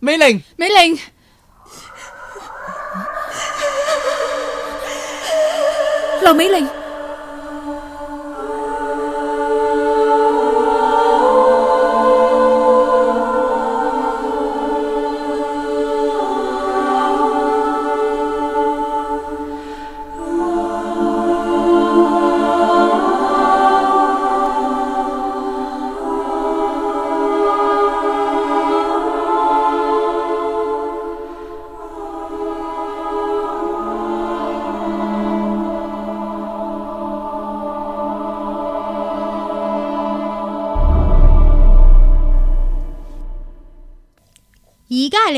Mỹ Linh. Mỹ Linh. Lâu Mỹ Linh.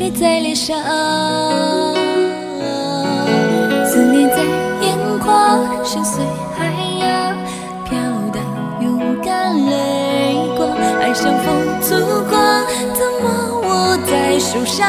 泪水在脸上，思念在眼眶，深邃海洋，飘荡勇敢泪光，爱像风烛光，怎么握在手上？